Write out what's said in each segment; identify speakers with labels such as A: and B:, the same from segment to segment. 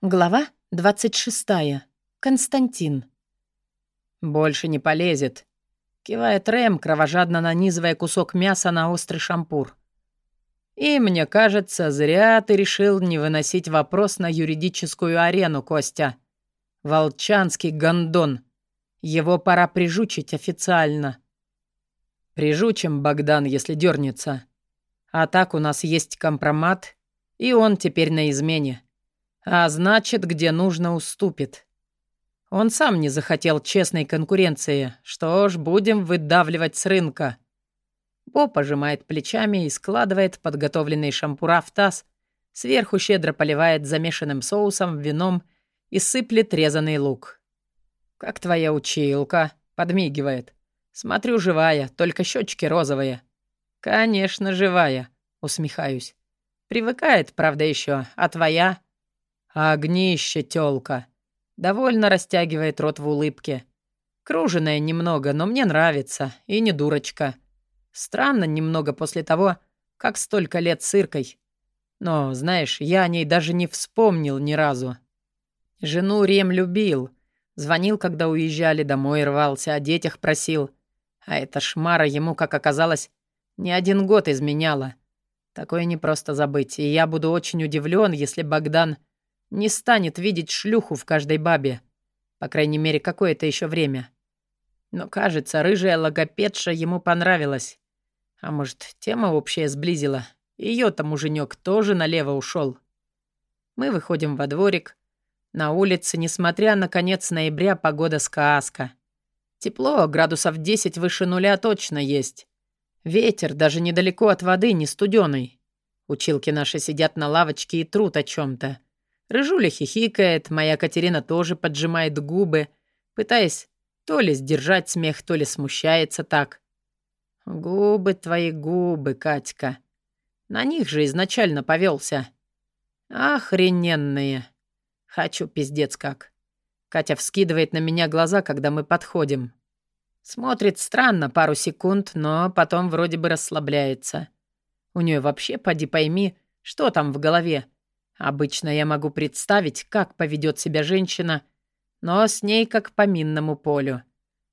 A: Глава 26. Константин. «Больше не полезет», — кивает Рэм, кровожадно нанизывая кусок мяса на острый шампур. «И мне кажется, зря ты решил не выносить вопрос на юридическую арену, Костя. Волчанский гондон. Его пора прижучить официально». «Прижучим, Богдан, если дернется. А так у нас есть компромат, и он теперь на измене». А значит, где нужно, уступит. Он сам не захотел честной конкуренции. Что ж, будем выдавливать с рынка. Бо пожимает плечами и складывает подготовленный шампура в таз, сверху щедро поливает замешанным соусом, вином и сыплет резанный лук. «Как твоя училка?» — подмигивает. «Смотрю, живая, только щечки розовые». «Конечно, живая», — усмехаюсь. «Привыкает, правда, еще, а твоя?» «Огнище, тёлка!» Довольно растягивает рот в улыбке. Круженная немного, но мне нравится. И не дурочка. Странно немного после того, как столько лет сыркой. Но, знаешь, я о ней даже не вспомнил ни разу. Жену Рем любил. Звонил, когда уезжали, домой рвался, о детях просил. А эта шмара ему, как оказалось, не один год изменяла. Такое не просто забыть, и я буду очень удивлен, если Богдан не станет видеть шлюху в каждой бабе. По крайней мере, какое-то еще время. Но, кажется, рыжая логопедша ему понравилась. А может, тема общая сблизила. Ее-то муженек тоже налево ушел. Мы выходим во дворик. На улице, несмотря на конец ноября, погода сказка. Тепло, градусов 10 выше нуля точно есть. Ветер даже недалеко от воды, не студеный. Училки наши сидят на лавочке и трут о чем-то. Рыжуля хихикает, моя Катерина тоже поджимает губы, пытаясь то ли сдержать смех, то ли смущается так. Губы твои губы, Катька. На них же изначально повелся. Охрененные. Хочу пиздец как. Катя вскидывает на меня глаза, когда мы подходим. Смотрит странно пару секунд, но потом вроде бы расслабляется. У нее вообще, поди пойми, что там в голове. Обычно я могу представить, как поведет себя женщина, но с ней как по минному полю.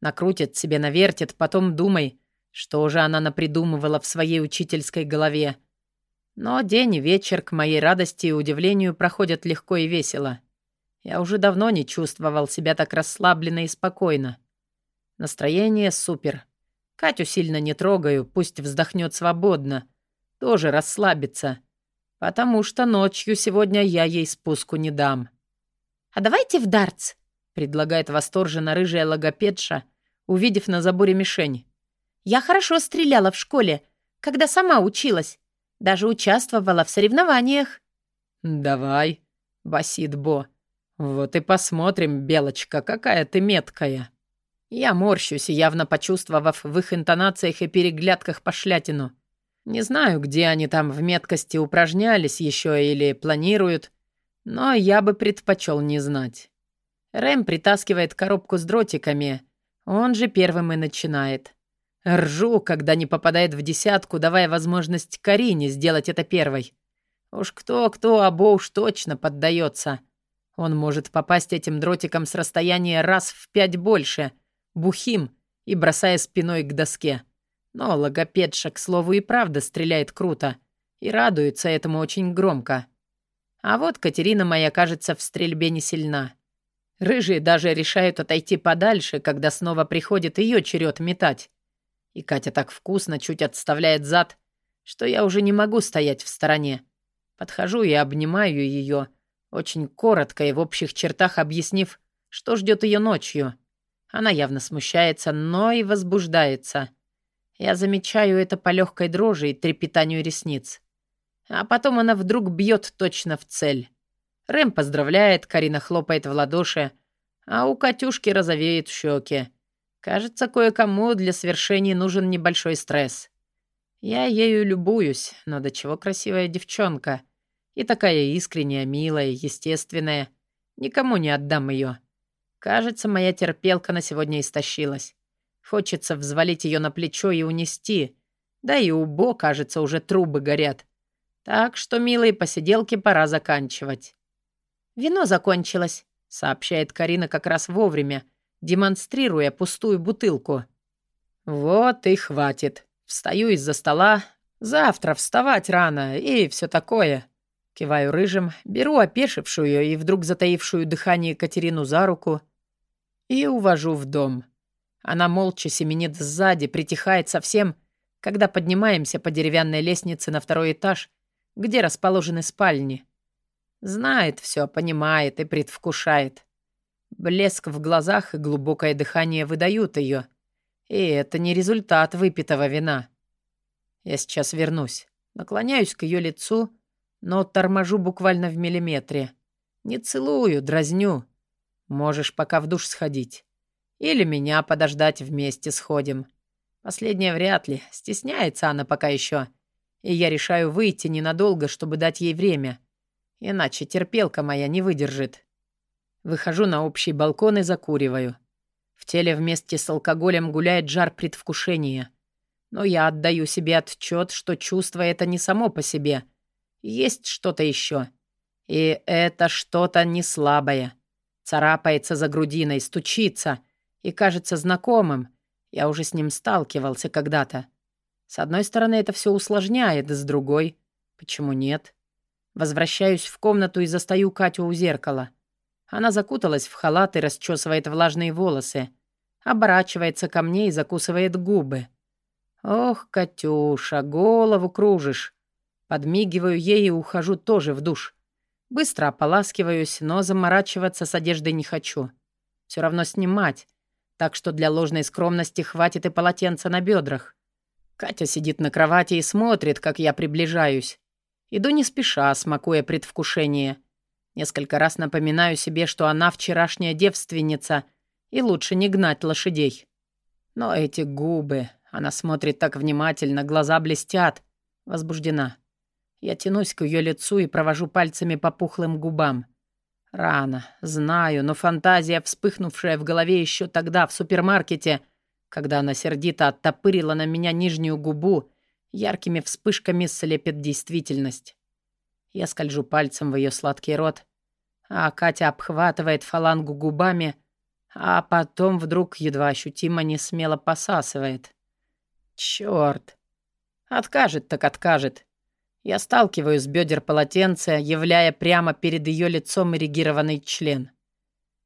A: Накрутит себе, навертит, потом думай, что же она напридумывала в своей учительской голове. Но день и вечер к моей радости и удивлению проходят легко и весело. Я уже давно не чувствовал себя так расслабленно и спокойно. Настроение супер. Катю сильно не трогаю, пусть вздохнет свободно. Тоже расслабится. «Потому что ночью сегодня я ей спуску не дам».
B: «А давайте в дартс», —
A: предлагает восторженно рыжая логопедша, увидев на заборе мишень.
B: «Я хорошо стреляла в школе, когда сама училась. Даже участвовала в соревнованиях».
A: «Давай», — басит Бо. «Вот и посмотрим, Белочка, какая ты меткая». Я морщусь, явно почувствовав в их интонациях и переглядках пошлятину. Не знаю, где они там в меткости упражнялись еще или планируют, но я бы предпочел не знать. Рэм притаскивает коробку с дротиками, он же первым и начинает. Ржу, когда не попадает в десятку, давая возможность Карине сделать это первой. Уж кто-кто, а Бо уж точно поддается. Он может попасть этим дротиком с расстояния раз в пять больше, бухим и бросая спиной к доске. Но логопедша, к слову, и правда стреляет круто. И радуется этому очень громко. А вот Катерина моя, кажется, в стрельбе не сильна. Рыжие даже решают отойти подальше, когда снова приходит ее черед метать. И Катя так вкусно чуть отставляет зад, что я уже не могу стоять в стороне. Подхожу и обнимаю ее, очень коротко и в общих чертах объяснив, что ждет ее ночью. Она явно смущается, но и возбуждается. Я замечаю это по легкой дрожи и трепетанию ресниц. А потом она вдруг бьет точно в цель. Рэм поздравляет, Карина хлопает в ладоши, а у Катюшки розовеет щеки. Кажется, кое-кому для свершений нужен небольшой стресс. Я ею любуюсь, но до чего красивая девчонка. И такая искренняя, милая, естественная. Никому не отдам ее. Кажется, моя терпелка на сегодня истощилась. Хочется взвалить ее на плечо и унести. Да и у Бо, кажется, уже трубы горят. Так что, милые посиделки, пора заканчивать.
B: «Вино закончилось», — сообщает Карина как раз вовремя, демонстрируя пустую бутылку.
A: «Вот и хватит. Встаю из-за стола. Завтра вставать рано и все такое». Киваю рыжим, беру опешившую и вдруг затаившую дыхание Катерину за руку и увожу в дом. Она молча семенит сзади, притихает совсем, когда поднимаемся по деревянной лестнице на второй этаж, где расположены спальни. Знает все, понимает и предвкушает. Блеск в глазах и глубокое дыхание выдают ее. И это не результат выпитого вина. Я сейчас вернусь. Наклоняюсь к ее лицу, но торможу буквально в миллиметре. Не целую, дразню. Можешь пока в душ сходить. Или меня подождать вместе сходим. Последнее вряд ли. Стесняется она пока еще. И я решаю выйти ненадолго, чтобы дать ей время. Иначе терпелка моя не выдержит. Выхожу на общий балкон и закуриваю. В теле вместе с алкоголем гуляет жар предвкушения. Но я отдаю себе отчет, что чувство это не само по себе. Есть что-то еще. И это что-то не слабое. Царапается за грудиной, стучится и кажется знакомым. Я уже с ним сталкивался когда-то. С одной стороны, это все усложняет, с другой — почему нет? Возвращаюсь в комнату и застаю Катю у зеркала. Она закуталась в халат и расчесывает влажные волосы. Оборачивается ко мне и закусывает губы. «Ох, Катюша, голову кружишь!» Подмигиваю ей и ухожу тоже в душ. Быстро ополаскиваюсь, но заморачиваться с одеждой не хочу. Все равно снимать. Так что для ложной скромности хватит и полотенца на бедрах. Катя сидит на кровати и смотрит, как я приближаюсь. Иду не спеша, смакуя предвкушение. Несколько раз напоминаю себе, что она вчерашняя девственница, и лучше не гнать лошадей. Но эти губы... Она смотрит так внимательно, глаза блестят. Возбуждена. Я тянусь к ее лицу и провожу пальцами по пухлым губам. Рано, знаю, но фантазия, вспыхнувшая в голове еще тогда в супермаркете, когда она сердито оттопырила на меня нижнюю губу, яркими вспышками слепит действительность. Я скольжу пальцем в ее сладкий рот, а Катя обхватывает фалангу губами, а потом вдруг едва ощутимо не смело посасывает. Черт! Откажет так откажет. Я сталкиваю с бедер полотенце, являя прямо перед ее лицом эрегированный член.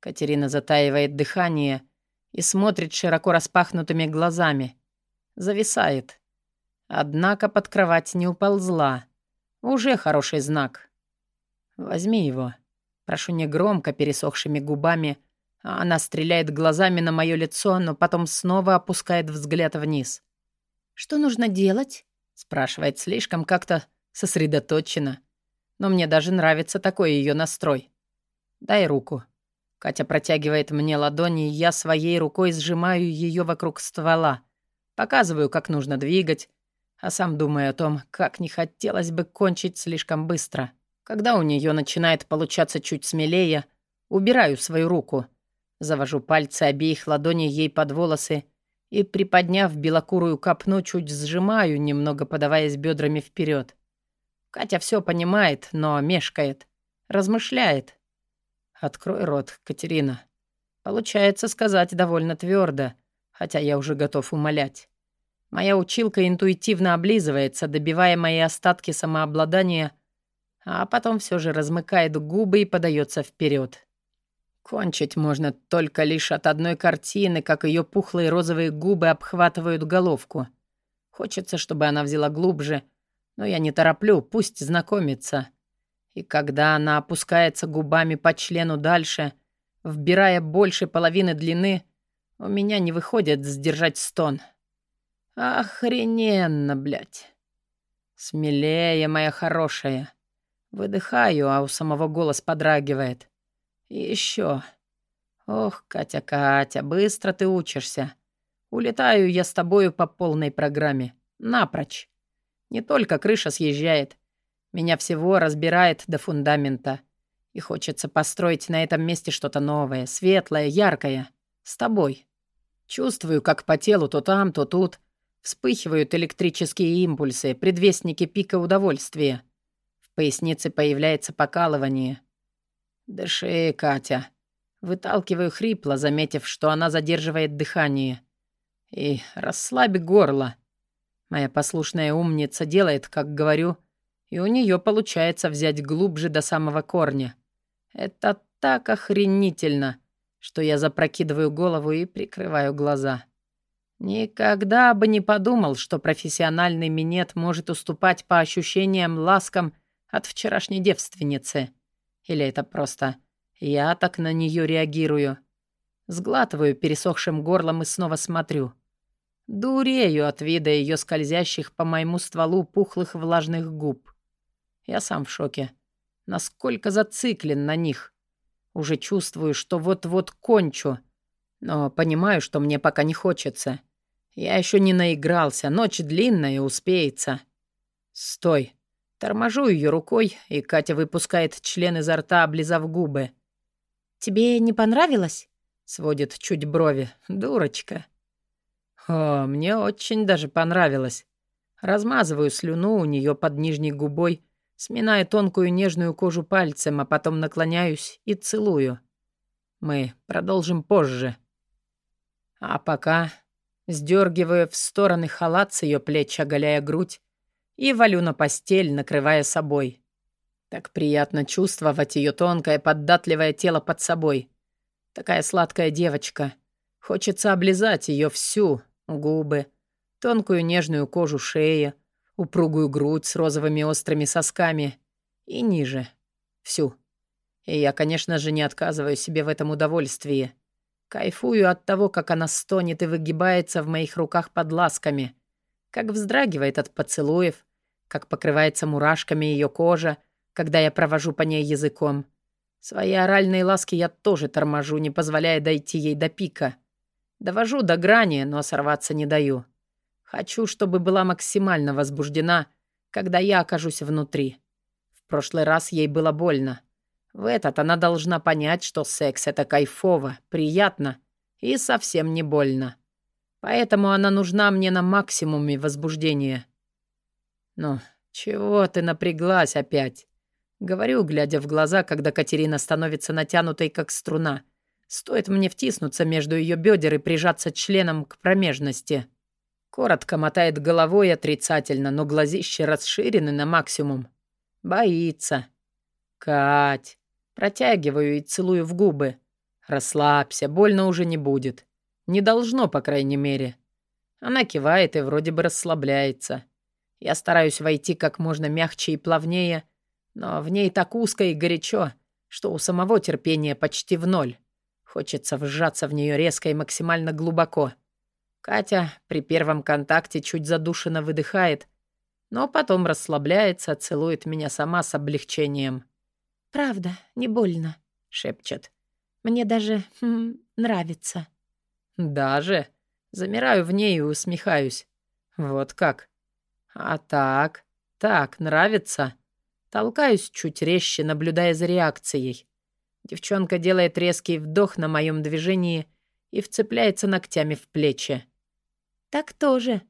A: Катерина затаивает дыхание и смотрит широко распахнутыми глазами. Зависает. Однако под кровать не уползла. Уже хороший знак. Возьми его. Прошу негромко, пересохшими губами, она стреляет глазами на мое лицо, но потом снова опускает взгляд вниз.
B: «Что нужно делать?»
A: спрашивает слишком как-то сосредоточенно. Но мне даже нравится такой ее настрой. «Дай руку». Катя протягивает мне ладони, и я своей рукой сжимаю ее вокруг ствола. Показываю, как нужно двигать, а сам думаю о том, как не хотелось бы кончить слишком быстро. Когда у нее начинает получаться чуть смелее, убираю свою руку, завожу пальцы обеих ладоней ей под волосы и, приподняв белокурую копну, чуть сжимаю, немного подаваясь бедрами вперед. Катя все понимает, но мешкает, размышляет. «Открой рот, Катерина». Получается сказать довольно твердо, хотя я уже готов умолять. Моя училка интуитивно облизывается, добивая мои остатки самообладания, а потом все же размыкает губы и подается вперед. Кончить можно только лишь от одной картины, как ее пухлые розовые губы обхватывают головку. Хочется, чтобы она взяла глубже, но я не тороплю, пусть знакомится. И когда она опускается губами по члену дальше, вбирая больше половины длины, у меня не выходит сдержать стон. Охрененно, блядь. Смелее, моя хорошая. Выдыхаю, а у самого голос подрагивает. еще. Ох, Катя, Катя, быстро ты учишься. Улетаю я с тобою по полной программе. Напрочь. Не только крыша съезжает. Меня всего разбирает до фундамента. И хочется построить на этом месте что-то новое, светлое, яркое. С тобой. Чувствую, как по телу то там, то тут Вспыхивают электрические импульсы, предвестники пика удовольствия. В пояснице появляется покалывание. «Дыши, Катя». Выталкиваю хрипло, заметив, что она задерживает дыхание. «И расслабь горло». Моя послушная умница делает, как говорю, и у нее получается взять глубже до самого корня. Это так охренительно, что я запрокидываю голову и прикрываю глаза. Никогда бы не подумал, что профессиональный минет может уступать по ощущениям ласкам от вчерашней девственницы. Или это просто я так на нее реагирую? Сглатываю пересохшим горлом и снова смотрю. Дурею от вида ее скользящих по моему стволу пухлых влажных губ. Я сам в шоке. Насколько зациклен на них. Уже чувствую, что вот-вот кончу. Но понимаю, что мне пока не хочется. Я еще не наигрался, ночь длинная, успеется. Стой. Торможу ее рукой, и Катя выпускает член изо рта, облизав губы.
B: «Тебе не понравилось?»
A: Сводит чуть брови. «Дурочка». О, мне очень даже понравилось. Размазываю слюну у нее под нижней губой, сминая тонкую нежную кожу пальцем, а потом наклоняюсь и целую. Мы продолжим позже. А пока сдергиваю в стороны халат с ее плеч, оголяя грудь, и валю на постель, накрывая собой. Так приятно чувствовать ее тонкое, поддатливое тело под собой. Такая сладкая девочка. Хочется облизать ее всю, губы, тонкую нежную кожу шеи, упругую грудь с розовыми острыми сосками и ниже. Всю. И я, конечно же, не отказываю себе в этом удовольствии. Кайфую от того, как она стонет и выгибается в моих руках под ласками, как вздрагивает от поцелуев, как покрывается мурашками ее кожа, когда я провожу по ней языком. Свои оральные ласки я тоже торможу, не позволяя дойти ей до пика. Довожу до грани, но сорваться не даю. Хочу, чтобы была максимально возбуждена, когда я окажусь внутри. В прошлый раз ей было больно. В этот она должна понять, что секс — это кайфово, приятно и совсем не больно. Поэтому она нужна мне на максимуме возбуждения. «Ну, чего ты напряглась опять?» Говорю, глядя в глаза, когда Катерина становится натянутой, как струна. Стоит мне втиснуться между ее бедер и прижаться членом к промежности. Коротко мотает головой отрицательно, но глазища расширены на максимум. Боится. «Кать!» Протягиваю и целую в губы. «Расслабься, больно уже не будет. Не должно, по крайней мере». Она кивает и вроде бы расслабляется. Я стараюсь войти как можно мягче и плавнее, но в ней так узко и горячо, что у самого терпения почти в ноль. Хочется вжаться в нее резко и максимально глубоко. Катя при первом контакте чуть задушенно выдыхает, но потом расслабляется, целует меня сама с облегчением.
B: «Правда, не больно», — шепчет. «Мне даже хм, нравится».
A: «Даже?» Замираю в ней и усмехаюсь. «Вот как?» «А так? Так, нравится?» Толкаюсь чуть резче, наблюдая за реакцией. Девчонка делает резкий вдох на моем движении и вцепляется ногтями в плечи.
B: «Так тоже».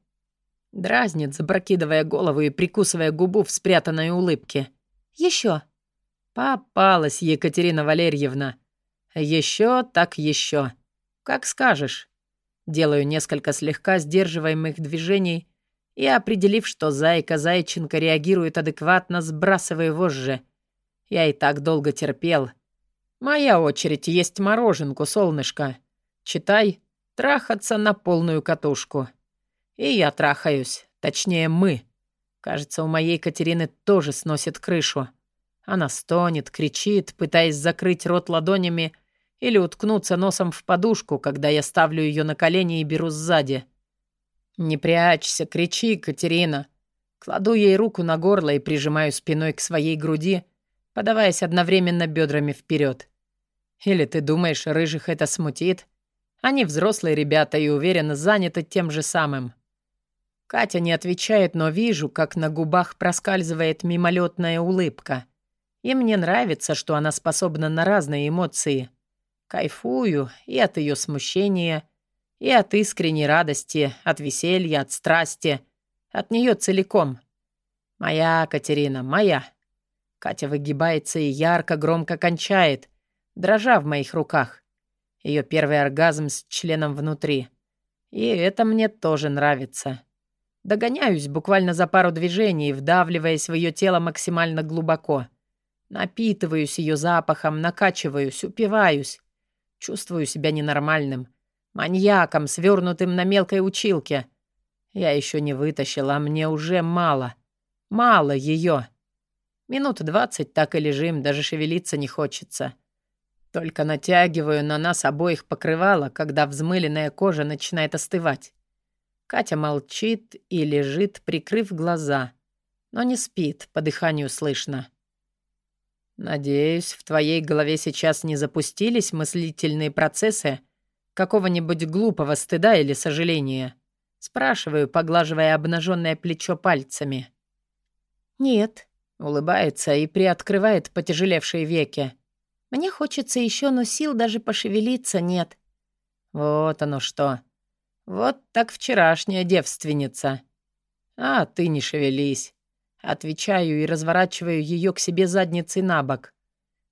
A: Дразнит, запрокидывая голову и прикусывая губу в спрятанной улыбке.
B: «Еще».
A: «Попалась, Екатерина Валерьевна. Еще так еще. Как скажешь». Делаю несколько слегка сдерживаемых движений и, определив, что Зайка Зайченко реагирует адекватно, сбрасываю вожжи. Я и так долго терпел. Моя очередь есть мороженку, солнышко. Читай, трахаться на полную катушку. И я трахаюсь, точнее мы. Кажется, у моей Катерины тоже сносит крышу. Она стонет, кричит, пытаясь закрыть рот ладонями или уткнуться носом в подушку, когда я ставлю ее на колени и беру сзади. «Не прячься, кричи, Катерина!» Кладу ей руку на горло и прижимаю спиной к своей груди, подаваясь одновременно бедрами вперед. Или ты думаешь, рыжих это смутит? Они взрослые ребята и уверенно заняты тем же самым. Катя не отвечает, но вижу, как на губах проскальзывает мимолетная улыбка. И мне нравится, что она способна на разные эмоции. Кайфую и от ее смущения, и от искренней радости, от веселья, от страсти. От нее целиком. Моя, Катерина, моя. Катя выгибается и ярко, громко кончает, дрожа в моих руках. Ее первый оргазм с членом внутри. И это мне тоже нравится. Догоняюсь буквально за пару движений, вдавливаясь в ее тело максимально глубоко. Напитываюсь ее запахом, накачиваюсь, упиваюсь. Чувствую себя ненормальным. Маньяком, свернутым на мелкой училке. Я еще не вытащила, а мне уже мало. Мало ее. Минут двадцать так и лежим, даже шевелиться не хочется. Только натягиваю на нас обоих покрывало, когда взмыленная кожа начинает остывать. Катя молчит и лежит, прикрыв глаза. Но не спит, по дыханию слышно. «Надеюсь, в твоей голове сейчас не запустились мыслительные процессы какого-нибудь глупого стыда или сожаления?» Спрашиваю, поглаживая обнаженное плечо пальцами.
B: «Нет», —
A: улыбается и приоткрывает потяжелевшие веки.
B: «Мне хочется еще, но сил даже пошевелиться нет».
A: «Вот оно что. Вот так вчерашняя девственница. А ты не шевелись. Отвечаю и разворачиваю ее к себе задницей на бок.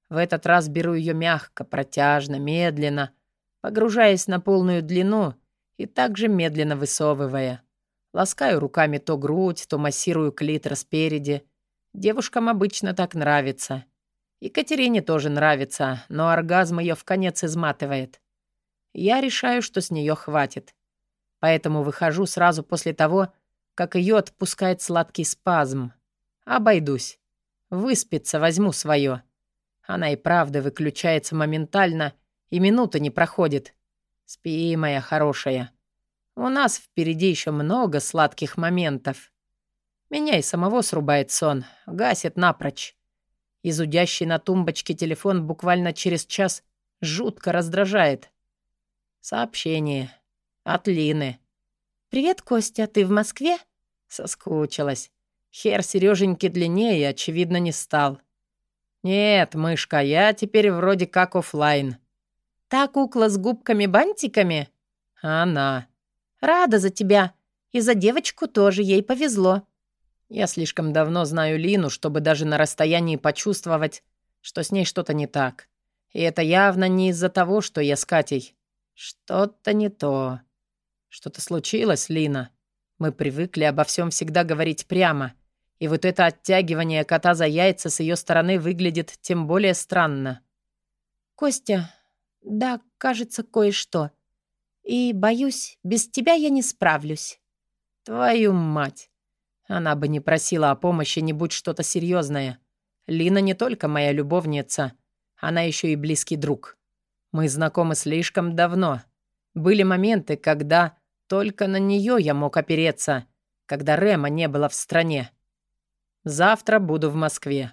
A: В этот раз беру ее мягко, протяжно, медленно, погружаясь на полную длину и также медленно высовывая. Ласкаю руками то грудь, то массирую клитор спереди. Девушкам обычно так нравится. Екатерине тоже нравится, но оргазм ее в конец изматывает. Я решаю, что с нее хватит. Поэтому выхожу сразу после того, как ее отпускает сладкий спазм. Обойдусь. Выспится, возьму свое. Она и правда выключается моментально, и минута не проходит. Спи, моя хорошая. У нас впереди еще много сладких моментов. Меня и самого срубает сон, гасит напрочь. Изудящий на тумбочке телефон буквально через час жутко раздражает. Сообщение. От Лины.
B: «Привет, Костя, ты в Москве?»
A: Соскучилась. Хер Сереженьки длиннее, очевидно, не стал. «Нет, мышка, я теперь вроде как офлайн.
B: «Та кукла с губками-бантиками?»
A: «Она».
B: «Рада за тебя. И за девочку тоже ей повезло».
A: Я слишком давно знаю Лину, чтобы даже на расстоянии почувствовать, что с ней что-то не так. И это явно не из-за того, что я с Катей. Что-то не то. Что-то случилось, Лина. Мы привыкли обо всем всегда говорить прямо. И вот это оттягивание кота за яйца с ее стороны выглядит тем более странно.
B: «Костя, да, кажется, кое-что. И, боюсь, без тебя я не справлюсь».
A: «Твою мать!» Она бы не просила о помощи, не будь что-то серьезное. Лина не только моя любовница, она еще и близкий друг. Мы знакомы слишком давно. Были моменты, когда только на нее я мог опереться, когда Рема не было в стране. Завтра буду в Москве.